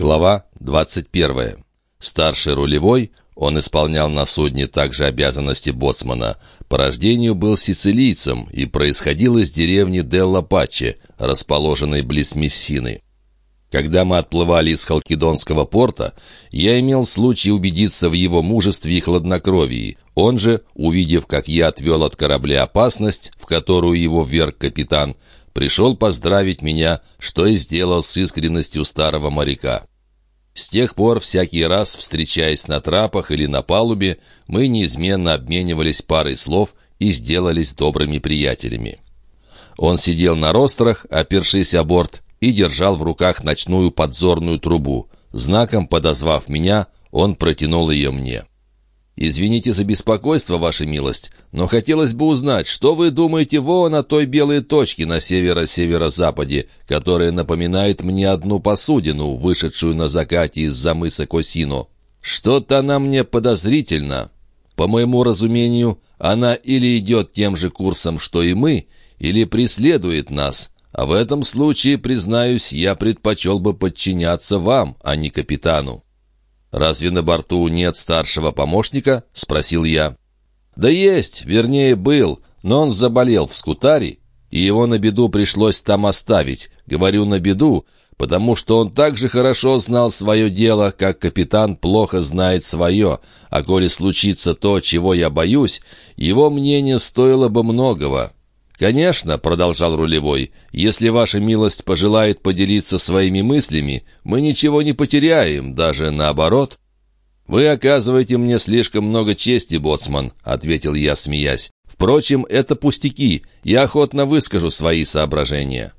Глава 21. Старший рулевой, он исполнял на судне также обязанности боцмана, по рождению был сицилийцем и происходил из деревни Делла Паче, расположенной близ Мессины. Когда мы отплывали из Халкидонского порта, я имел случай убедиться в его мужестве и хладнокровии. Он же, увидев, как я отвел от корабля опасность, в которую его вверг капитан, пришел поздравить меня, что и сделал с искренностью старого моряка. С тех пор, всякий раз, встречаясь на трапах или на палубе, мы неизменно обменивались парой слов и сделались добрыми приятелями. Он сидел на рострах, опершись о борт, и держал в руках ночную подзорную трубу. Знаком подозвав меня, он протянул ее мне. «Извините за беспокойство, ваша милость, но хотелось бы узнать, что вы думаете вон о той белой точке на северо-северо-западе, которая напоминает мне одну посудину, вышедшую на закате из-за мыса Косино. Что-то она мне подозрительно. По моему разумению, она или идет тем же курсом, что и мы, или преследует нас, а в этом случае, признаюсь, я предпочел бы подчиняться вам, а не капитану». «Разве на борту нет старшего помощника?» — спросил я. «Да есть, вернее, был, но он заболел в скутаре, и его на беду пришлось там оставить. Говорю «на беду», потому что он так же хорошо знал свое дело, как капитан плохо знает свое, а коли случится то, чего я боюсь, его мнение стоило бы многого». «Конечно», — продолжал рулевой, — «если ваша милость пожелает поделиться своими мыслями, мы ничего не потеряем, даже наоборот». «Вы оказываете мне слишком много чести, боцман», — ответил я, смеясь. «Впрочем, это пустяки, я охотно выскажу свои соображения».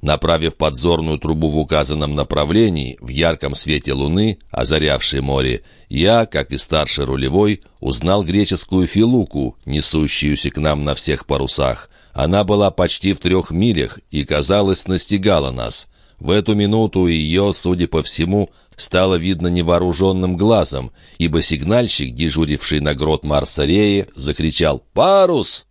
Направив подзорную трубу в указанном направлении, в ярком свете луны, озарявшей море, я, как и старший рулевой, узнал греческую филуку, несущуюся к нам на всех парусах. Она была почти в трех милях и, казалось, настигала нас. В эту минуту ее, судя по всему, стало видно невооруженным глазом, ибо сигнальщик, дежуривший на грот Марсареи, закричал «Парус!»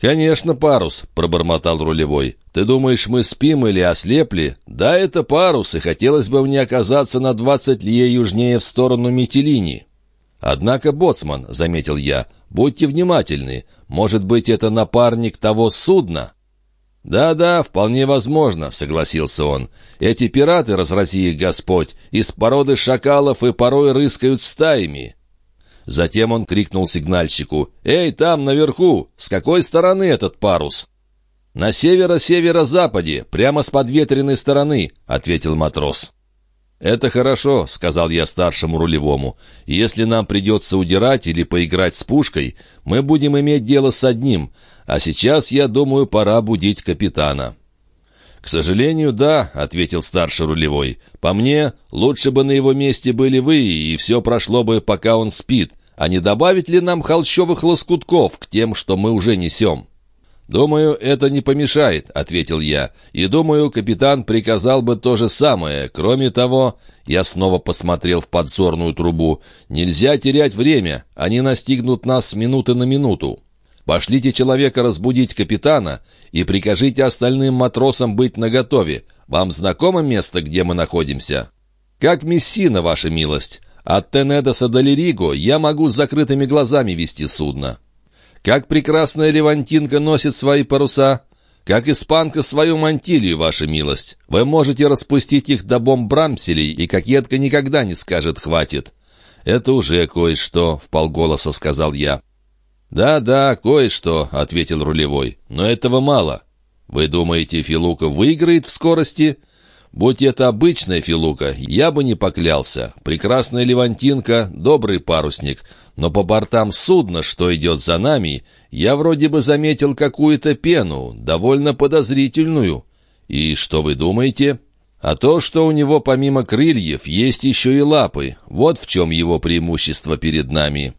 «Конечно, парус», — пробормотал рулевой. «Ты думаешь, мы спим или ослепли? Да, это парус, и хотелось бы мне оказаться на двадцать лье южнее в сторону Метелини». «Однако, боцман», — заметил я, — «будьте внимательны. Может быть, это напарник того судна?» «Да-да, вполне возможно», — согласился он. «Эти пираты, разрази их Господь, из породы шакалов и порой рыскают стаями». Затем он крикнул сигнальщику. «Эй, там, наверху! С какой стороны этот парус?» «На северо-северо-западе, прямо с подветренной стороны», — ответил матрос. «Это хорошо», — сказал я старшему рулевому. «Если нам придется удирать или поиграть с пушкой, мы будем иметь дело с одним, а сейчас, я думаю, пора будить капитана». «К сожалению, да», — ответил старший рулевой. «По мне, лучше бы на его месте были вы, и все прошло бы, пока он спит. А не добавить ли нам холщовых лоскутков к тем, что мы уже несем?» «Думаю, это не помешает», — ответил я. «И думаю, капитан приказал бы то же самое. Кроме того, я снова посмотрел в подзорную трубу. Нельзя терять время, они настигнут нас с минуты на минуту». Пошлите человека разбудить капитана и прикажите остальным матросам быть наготове. Вам знакомо место, где мы находимся? Как Мессина, ваша милость. От Тенедоса до Лириго я могу с закрытыми глазами вести судно. Как прекрасная левантинка носит свои паруса, как испанка свою мантилью, ваша милость. Вы можете распустить их до бомб Брамселей, и кокетка никогда не скажет «хватит». «Это уже кое-что», — вполголоса сказал я. «Да-да, кое-что», — ответил рулевой, — «но этого мало». «Вы думаете, Филука выиграет в скорости?» «Будь это обычная Филука, я бы не поклялся. Прекрасная Левантинка, добрый парусник. Но по бортам судна, что идет за нами, я вроде бы заметил какую-то пену, довольно подозрительную. И что вы думаете?» А то, что у него помимо крыльев есть еще и лапы, вот в чем его преимущество перед нами.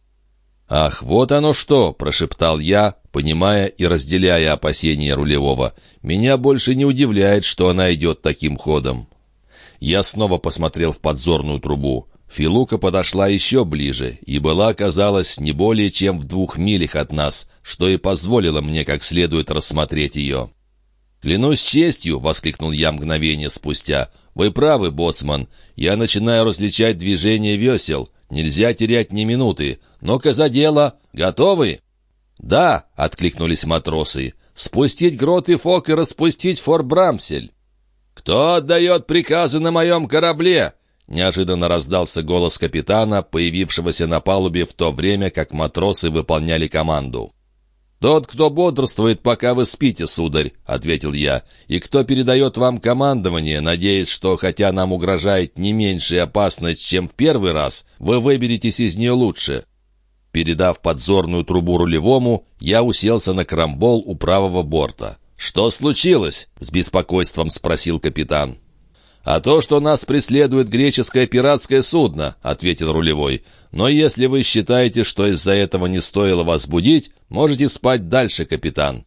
«Ах, вот оно что!» — прошептал я, понимая и разделяя опасения рулевого. «Меня больше не удивляет, что она идет таким ходом». Я снова посмотрел в подзорную трубу. Филука подошла еще ближе и была, казалось, не более чем в двух милях от нас, что и позволило мне как следует рассмотреть ее. «Клянусь честью!» — воскликнул я мгновение спустя. «Вы правы, боцман. Я начинаю различать движение весел. Нельзя терять ни минуты. Но-ка за дело. Готовы?» «Да!» — откликнулись матросы. «Спустить грот и фок и распустить форбрамсель!» «Кто отдает приказы на моем корабле?» Неожиданно раздался голос капитана, появившегося на палубе в то время, как матросы выполняли команду. «Тот, кто бодрствует, пока вы спите, сударь», — ответил я, «и кто передает вам командование, надеясь, что, хотя нам угрожает не меньшая опасность, чем в первый раз, вы выберетесь из нее лучше». Передав подзорную трубу рулевому, я уселся на крамбол у правого борта. «Что случилось?» — с беспокойством спросил капитан. «А то, что нас преследует греческое пиратское судно», — ответил рулевой. «Но если вы считаете, что из-за этого не стоило вас будить, можете спать дальше, капитан».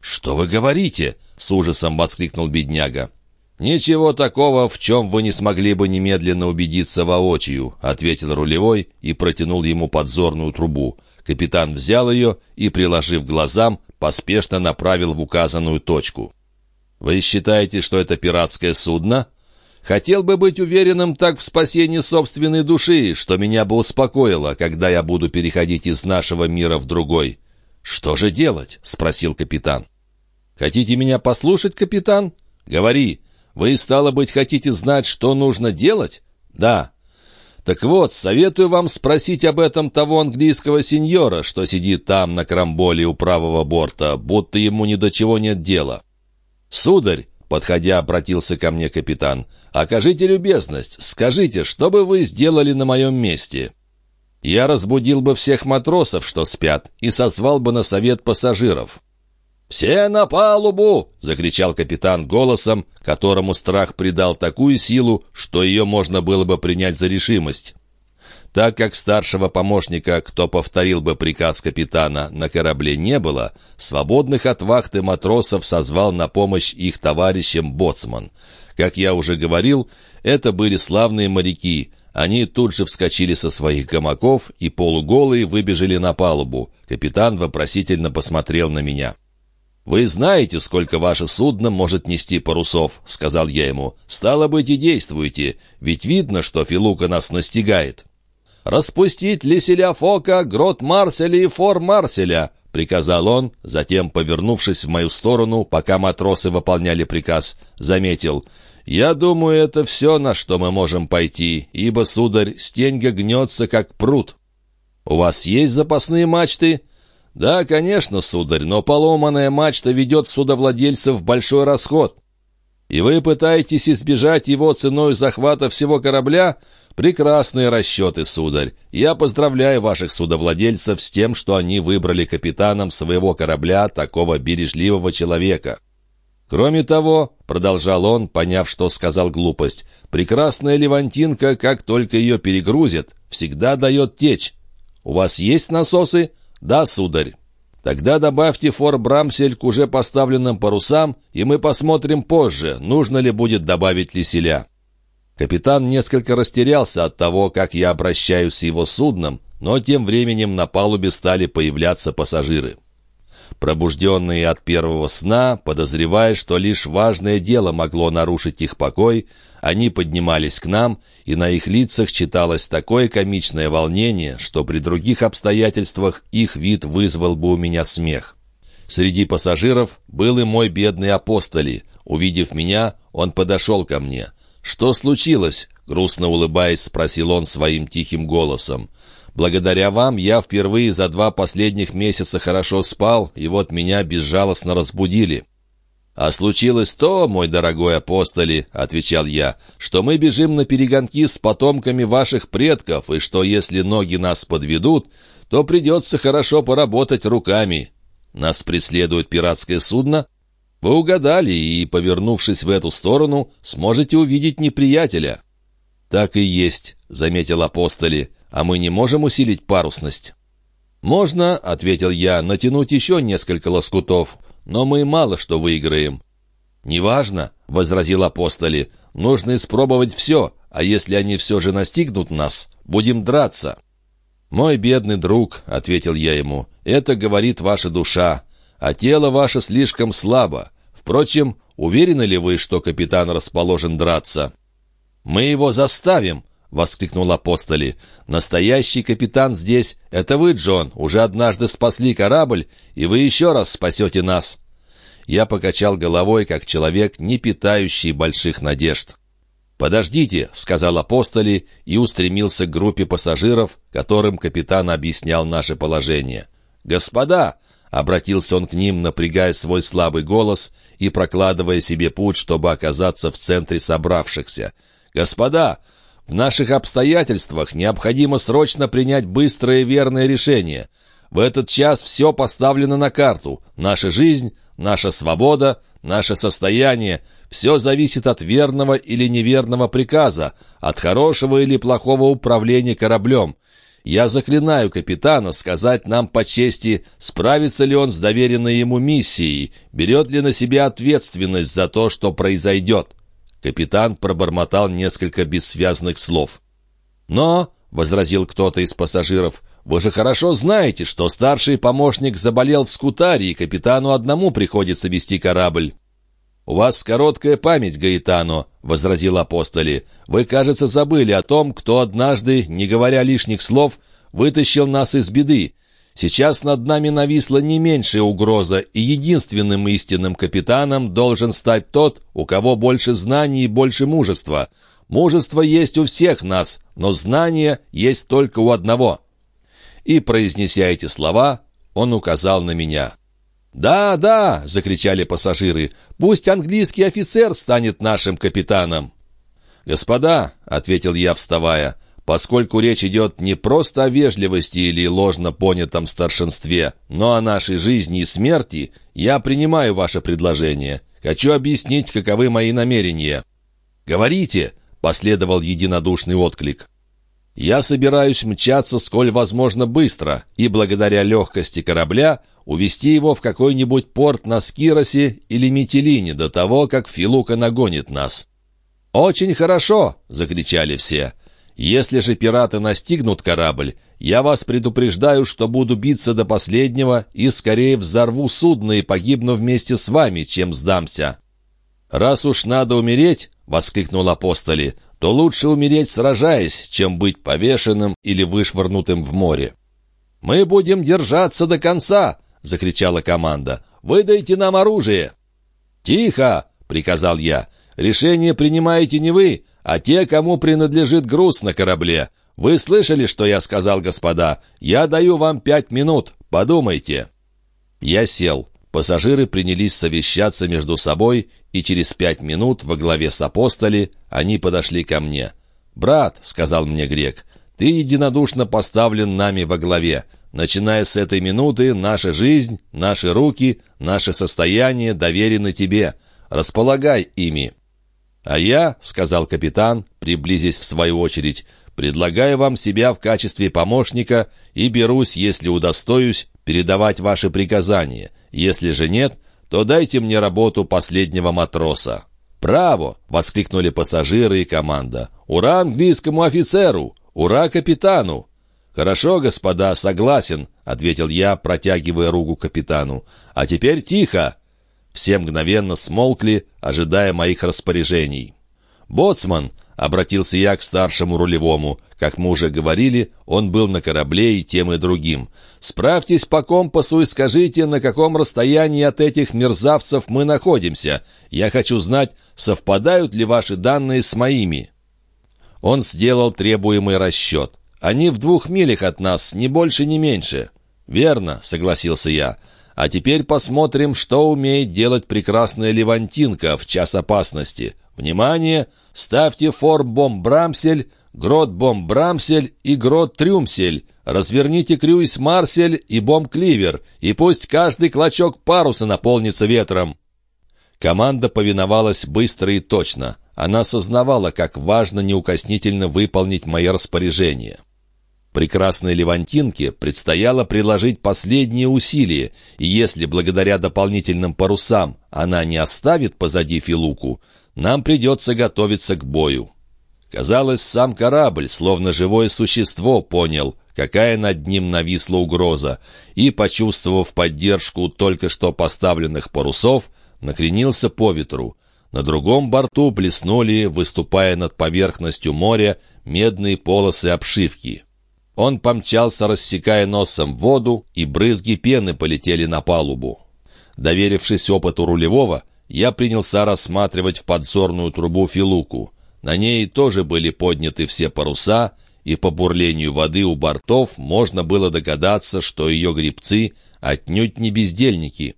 «Что вы говорите?» — с ужасом воскликнул бедняга. «Ничего такого, в чем вы не смогли бы немедленно убедиться воочию», — ответил рулевой и протянул ему подзорную трубу. Капитан взял ее и, приложив глазам, поспешно направил в указанную точку. «Вы считаете, что это пиратское судно?» Хотел бы быть уверенным так в спасении собственной души, что меня бы успокоило, когда я буду переходить из нашего мира в другой. «Что же делать?» — спросил капитан. «Хотите меня послушать, капитан? Говори. Вы, стало быть, хотите знать, что нужно делать?» «Да». «Так вот, советую вам спросить об этом того английского сеньора, что сидит там на крамболе у правого борта, будто ему ни до чего нет дела». «Сударь, Подходя, обратился ко мне капитан. «Окажите любезность, скажите, что бы вы сделали на моем месте?» «Я разбудил бы всех матросов, что спят, и созвал бы на совет пассажиров». «Все на палубу!» — закричал капитан голосом, которому страх придал такую силу, что ее можно было бы принять за решимость. Так как старшего помощника, кто повторил бы приказ капитана, на корабле не было, свободных от вахты матросов созвал на помощь их товарищам боцман. Как я уже говорил, это были славные моряки. Они тут же вскочили со своих гамаков и полуголые выбежали на палубу. Капитан вопросительно посмотрел на меня. «Вы знаете, сколько ваше судно может нести парусов», — сказал я ему. «Стало быть, и действуйте, ведь видно, что Филука нас настигает» распустить Леселя Фока, Грот Марселя и Фор Марселя», — приказал он, затем, повернувшись в мою сторону, пока матросы выполняли приказ, заметил. «Я думаю, это все, на что мы можем пойти, ибо, сударь, стеньга гнется, как пруд». «У вас есть запасные мачты?» «Да, конечно, сударь, но поломанная мачта ведет судовладельцев в большой расход». «И вы пытаетесь избежать его ценой захвата всего корабля?» «Прекрасные расчеты, сударь. Я поздравляю ваших судовладельцев с тем, что они выбрали капитаном своего корабля такого бережливого человека». «Кроме того», — продолжал он, поняв, что сказал глупость, «прекрасная Левантинка, как только ее перегрузят, всегда дает течь. У вас есть насосы?» «Да, сударь». «Тогда добавьте фор Брамсель к уже поставленным парусам, и мы посмотрим позже, нужно ли будет добавить лиселя». Капитан несколько растерялся от того, как я обращаюсь с его судном, но тем временем на палубе стали появляться пассажиры. Пробужденные от первого сна, подозревая, что лишь важное дело могло нарушить их покой, они поднимались к нам, и на их лицах читалось такое комичное волнение, что при других обстоятельствах их вид вызвал бы у меня смех. Среди пассажиров был и мой бедный апостоли. Увидев меня, он подошел ко мне — «Что случилось?» — грустно улыбаясь, спросил он своим тихим голосом. «Благодаря вам я впервые за два последних месяца хорошо спал, и вот меня безжалостно разбудили». «А случилось то, мой дорогой апостоли», — отвечал я, «что мы бежим на перегонки с потомками ваших предков, и что если ноги нас подведут, то придется хорошо поработать руками. Нас преследует пиратское судно?» Вы угадали, и, повернувшись в эту сторону, сможете увидеть неприятеля». «Так и есть», — заметил апостоли, — «а мы не можем усилить парусность». «Можно», — ответил я, — «натянуть еще несколько лоскутов, но мы мало что выиграем». «Неважно», — возразил апостоли, — «нужно испробовать все, а если они все же настигнут нас, будем драться». «Мой бедный друг», — ответил я ему, — «это говорит ваша душа а тело ваше слишком слабо. Впрочем, уверены ли вы, что капитан расположен драться?» «Мы его заставим!» — воскликнул апостоли. «Настоящий капитан здесь — это вы, Джон. Уже однажды спасли корабль, и вы еще раз спасете нас». Я покачал головой, как человек, не питающий больших надежд. «Подождите», — сказал апостоли и устремился к группе пассажиров, которым капитан объяснял наше положение. «Господа!» — обратился он к ним, напрягая свой слабый голос и прокладывая себе путь, чтобы оказаться в центре собравшихся. «Господа, в наших обстоятельствах необходимо срочно принять быстрое верное решение. В этот час все поставлено на карту. Наша жизнь, наша свобода, наше состояние — все зависит от верного или неверного приказа, от хорошего или плохого управления кораблем. Я заклинаю капитана сказать нам по чести, справится ли он с доверенной ему миссией, берет ли на себя ответственность за то, что произойдет. Капитан пробормотал несколько бессвязных слов. «Но», — возразил кто-то из пассажиров, — «вы же хорошо знаете, что старший помощник заболел в скутаре, и капитану одному приходится вести корабль». «У вас короткая память, Гаэтано», — возразил апостоли. «Вы, кажется, забыли о том, кто однажды, не говоря лишних слов, вытащил нас из беды. Сейчас над нами нависла не меньшая угроза, и единственным истинным капитаном должен стать тот, у кого больше знаний и больше мужества. Мужество есть у всех нас, но знание есть только у одного». И, произнеся эти слова, он указал на меня. «Да, да!» — закричали пассажиры. «Пусть английский офицер станет нашим капитаном!» «Господа!» — ответил я, вставая. «Поскольку речь идет не просто о вежливости или ложно понятом старшинстве, но о нашей жизни и смерти, я принимаю ваше предложение. Хочу объяснить, каковы мои намерения». «Говорите!» — последовал единодушный отклик. Я собираюсь мчаться сколь возможно быстро и, благодаря легкости корабля, увести его в какой-нибудь порт на Скиросе или Метелине до того, как Филука нагонит нас. «Очень хорошо!» — закричали все. «Если же пираты настигнут корабль, я вас предупреждаю, что буду биться до последнего и скорее взорву судно и погибну вместе с вами, чем сдамся». «Раз уж надо умереть», — воскликнул апостоли, то лучше умереть сражаясь, чем быть повешенным или вышвырнутым в море. «Мы будем держаться до конца!» — закричала команда. «Выдайте нам оружие!» «Тихо!» — приказал я. «Решение принимаете не вы, а те, кому принадлежит груз на корабле. Вы слышали, что я сказал, господа? Я даю вам пять минут. Подумайте». Я сел. Пассажиры принялись совещаться между собой, и через пять минут во главе с апостоли они подошли ко мне. «Брат», — сказал мне грек, — «ты единодушно поставлен нами во главе. Начиная с этой минуты, наша жизнь, наши руки, наше состояние доверены тебе. Располагай ими». «А я», — сказал капитан, приблизясь в свою очередь, «предлагаю вам себя в качестве помощника и берусь, если удостоюсь, передавать ваши приказания. Если же нет, то дайте мне работу последнего матроса». «Браво!» — воскликнули пассажиры и команда. «Ура английскому офицеру! Ура капитану!» «Хорошо, господа, согласен», — ответил я, протягивая руку капитану. «А теперь тихо!» Все мгновенно смолкли, ожидая моих распоряжений. «Боцман!» — обратился я к старшему рулевому. Как мы уже говорили, он был на корабле и тем и другим. «Справьтесь по компасу и скажите, на каком расстоянии от этих мерзавцев мы находимся. Я хочу знать, совпадают ли ваши данные с моими». Он сделал требуемый расчет. «Они в двух милях от нас, ни больше, ни меньше». «Верно», — согласился я. «А теперь посмотрим, что умеет делать прекрасная Левантинка в час опасности. Внимание! Ставьте фор-бомб Брамсель, грот-бомб Брамсель и грот-трюмсель. Разверните крюйс Марсель и бомб-кливер, и пусть каждый клочок паруса наполнится ветром». Команда повиновалась быстро и точно. Она сознавала, как важно неукоснительно выполнить мои распоряжения. Прекрасной Левантинке предстояло приложить последние усилия, и если благодаря дополнительным парусам она не оставит позади Филуку, нам придется готовиться к бою. Казалось, сам корабль, словно живое существо, понял, какая над ним нависла угроза, и, почувствовав поддержку только что поставленных парусов, накренился по ветру. На другом борту блеснули, выступая над поверхностью моря, медные полосы обшивки. Он помчался, рассекая носом воду, и брызги пены полетели на палубу. Доверившись опыту рулевого, я принялся рассматривать в подзорную трубу филуку. На ней тоже были подняты все паруса, и по бурлению воды у бортов можно было догадаться, что ее грибцы отнюдь не бездельники.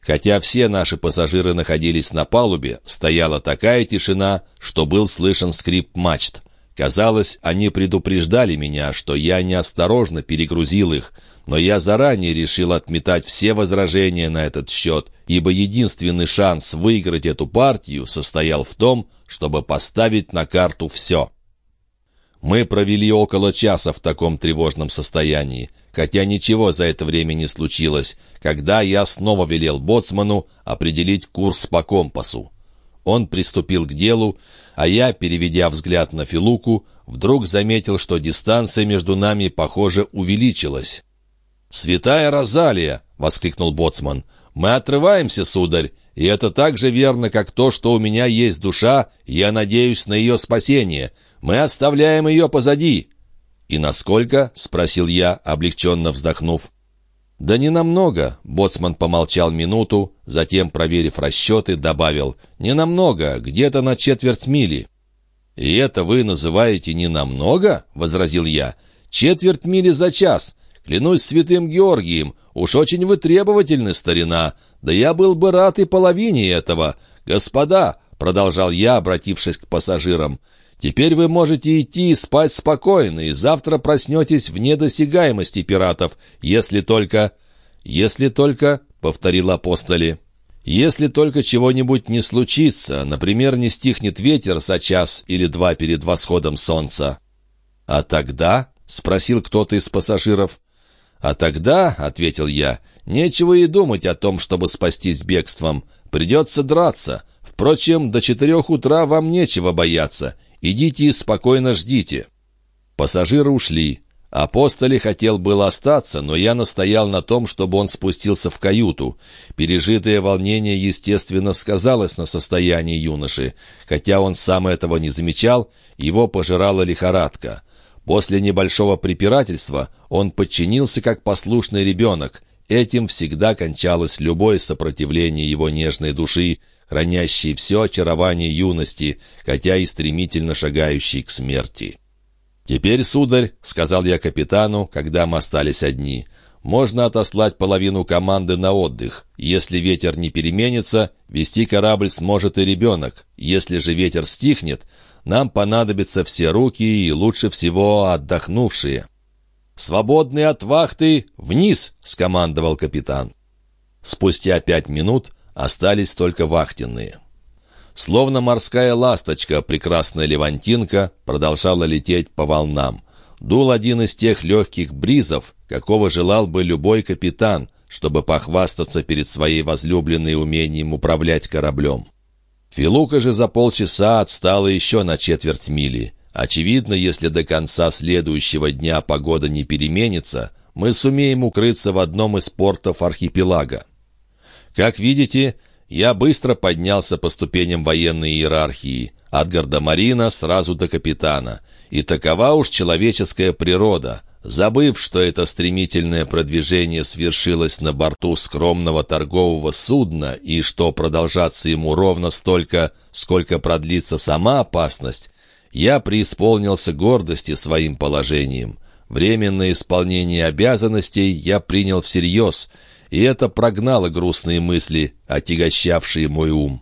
Хотя все наши пассажиры находились на палубе, стояла такая тишина, что был слышен скрип мачт. Казалось, они предупреждали меня, что я неосторожно перегрузил их, но я заранее решил отметать все возражения на этот счет, ибо единственный шанс выиграть эту партию состоял в том, чтобы поставить на карту все. Мы провели около часа в таком тревожном состоянии, хотя ничего за это время не случилось, когда я снова велел боцману определить курс по компасу. Он приступил к делу, а я, переведя взгляд на Филуку, вдруг заметил, что дистанция между нами, похоже, увеличилась. «Святая Розалия!» — воскликнул боцман. «Мы отрываемся, сударь, и это так же верно, как то, что у меня есть душа, я надеюсь на ее спасение. Мы оставляем ее позади». «И насколько?» — спросил я, облегченно вздохнув. «Да не намного», — боцман помолчал минуту, затем, проверив расчеты, добавил, «не намного, где-то на четверть мили». «И это вы называете не намного?» — возразил я. «Четверть мили за час. Клянусь святым Георгием, уж очень вы требовательны, старина. Да я был бы рад и половине этого. Господа!» — продолжал я, обратившись к пассажирам. Теперь вы можете идти и спать спокойно, и завтра проснетесь в недосягаемости пиратов, если только... Если только, — повторил апостоли, — если только чего-нибудь не случится, например, не стихнет ветер за час или два перед восходом солнца. А тогда, — спросил кто-то из пассажиров, — а тогда, — ответил я, — нечего и думать о том, чтобы спастись бегством. Придется драться. Впрочем, до четырех утра вам нечего бояться. Идите спокойно ждите». Пассажиры ушли. Апостоли хотел было остаться, но я настоял на том, чтобы он спустился в каюту. Пережитое волнение, естественно, сказалось на состоянии юноши. Хотя он сам этого не замечал, его пожирала лихорадка. После небольшого препирательства он подчинился как послушный ребенок. Этим всегда кончалось любое сопротивление его нежной души, хранящий все очарование юности, хотя и стремительно шагающий к смерти. «Теперь, сударь», — сказал я капитану, когда мы остались одни, — «можно отослать половину команды на отдых. Если ветер не переменится, вести корабль сможет и ребенок. Если же ветер стихнет, нам понадобятся все руки и лучше всего отдохнувшие». «Свободные от вахты, вниз!» — скомандовал капитан. Спустя пять минут Остались только вахтенные. Словно морская ласточка, прекрасная левантинка продолжала лететь по волнам. Дул один из тех легких бризов, какого желал бы любой капитан, чтобы похвастаться перед своей возлюбленной умением управлять кораблем. Филука же за полчаса отстала еще на четверть мили. Очевидно, если до конца следующего дня погода не переменится, мы сумеем укрыться в одном из портов архипелага. Как видите, я быстро поднялся по ступеням военной иерархии, от гардемарина сразу до капитана. И такова уж человеческая природа. Забыв, что это стремительное продвижение свершилось на борту скромного торгового судна и что продолжаться ему ровно столько, сколько продлится сама опасность, я преисполнился гордости своим положением. Временное исполнение обязанностей я принял всерьез — и это прогнало грустные мысли, отягощавшие мой ум.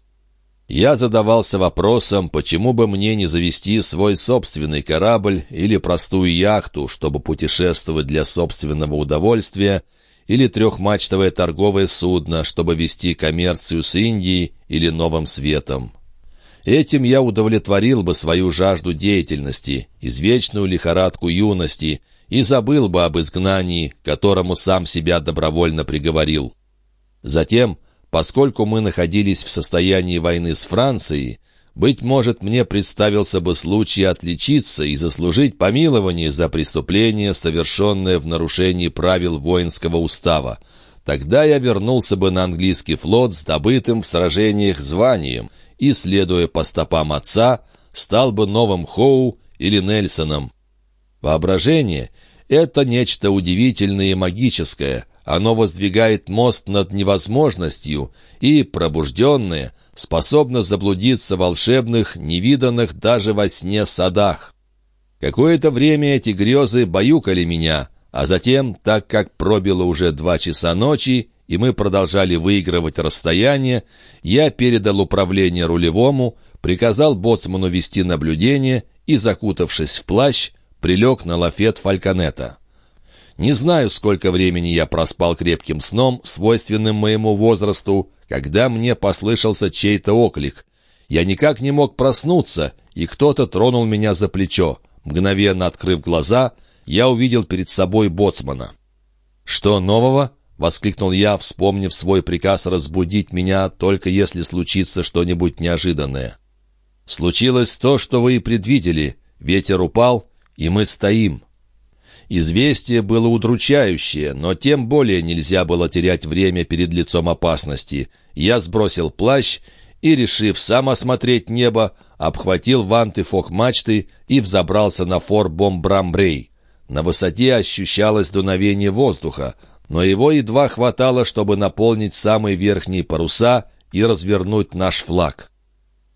Я задавался вопросом, почему бы мне не завести свой собственный корабль или простую яхту, чтобы путешествовать для собственного удовольствия, или трехмачтовое торговое судно, чтобы вести коммерцию с Индией или Новым Светом. Этим я удовлетворил бы свою жажду деятельности, извечную лихорадку юности — и забыл бы об изгнании, которому сам себя добровольно приговорил. Затем, поскольку мы находились в состоянии войны с Францией, быть может, мне представился бы случай отличиться и заслужить помилование за преступление, совершенное в нарушении правил воинского устава. Тогда я вернулся бы на английский флот с добытым в сражениях званием и, следуя по стопам отца, стал бы новым Хоу или Нельсоном. Воображение — это нечто удивительное и магическое. Оно воздвигает мост над невозможностью и, пробужденное, способно заблудиться в волшебных, невиданных даже во сне садах. Какое-то время эти грезы баюкали меня, а затем, так как пробило уже два часа ночи, и мы продолжали выигрывать расстояние, я передал управление рулевому, приказал боцману вести наблюдение и, закутавшись в плащ, прилег на лафет фальконета. Не знаю, сколько времени я проспал крепким сном, свойственным моему возрасту, когда мне послышался чей-то оклик. Я никак не мог проснуться, и кто-то тронул меня за плечо. Мгновенно открыв глаза, я увидел перед собой боцмана. «Что нового?» — воскликнул я, вспомнив свой приказ разбудить меня, только если случится что-нибудь неожиданное. «Случилось то, что вы и предвидели. Ветер упал, и мы стоим». Известие было удручающее, но тем более нельзя было терять время перед лицом опасности. Я сбросил плащ и, решив сам осмотреть небо, обхватил ванты фок-мачты и взобрался на фор Бомбрамбрей. На высоте ощущалось дуновение воздуха, но его едва хватало, чтобы наполнить самые верхние паруса и развернуть наш флаг.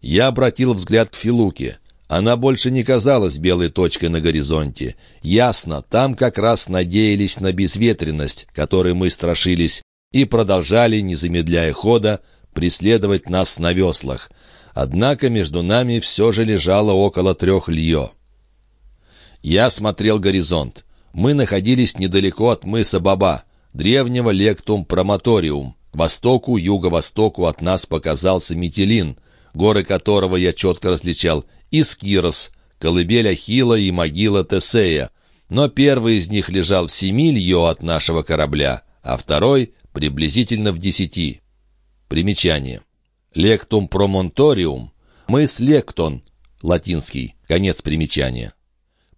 Я обратил взгляд к Филуке. Она больше не казалась белой точкой на горизонте. Ясно, там как раз надеялись на безветренность, которой мы страшились, и продолжали, не замедляя хода, преследовать нас на веслах. Однако между нами все же лежало около трех лье. Я смотрел горизонт. Мы находились недалеко от мыса Баба, древнего лектум промоториум. К востоку, юго-востоку от нас показался Метелин, горы которого я четко различал, и Скирос, колыбель Ахила и могила Тесея. Но первый из них лежал в семи лье от нашего корабля, а второй — приблизительно в десяти. Примечание. Лектум промонториум, мыс Лектон, латинский, конец примечания.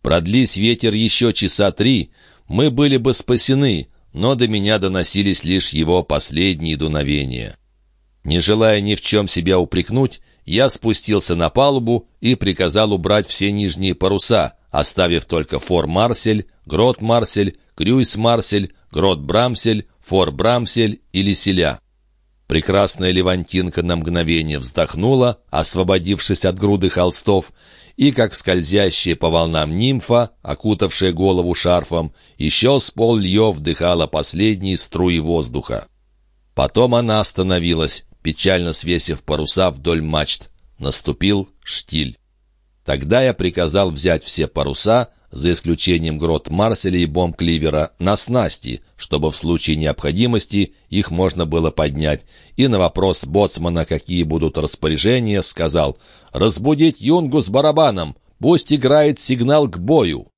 Продлись ветер еще часа три, мы были бы спасены, но до меня доносились лишь его последние дуновения. Не желая ни в чем себя упрекнуть, я спустился на палубу и приказал убрать все нижние паруса, оставив только фор-марсель, грот-марсель, крюйс-марсель, грот-брамсель, фор-брамсель и лиселя. Прекрасная Левантинка на мгновение вздохнула, освободившись от груды холстов, и, как скользящая по волнам нимфа, окутавшая голову шарфом, еще с пол лье вдыхала последние струи воздуха. Потом она остановилась, печально свесив паруса вдоль мачт. Наступил штиль. Тогда я приказал взять все паруса, за исключением грот Марселя и бомб Кливера, на снасти, чтобы в случае необходимости их можно было поднять, и на вопрос боцмана, какие будут распоряжения, сказал «Разбудить юнгу с барабаном, пусть играет сигнал к бою».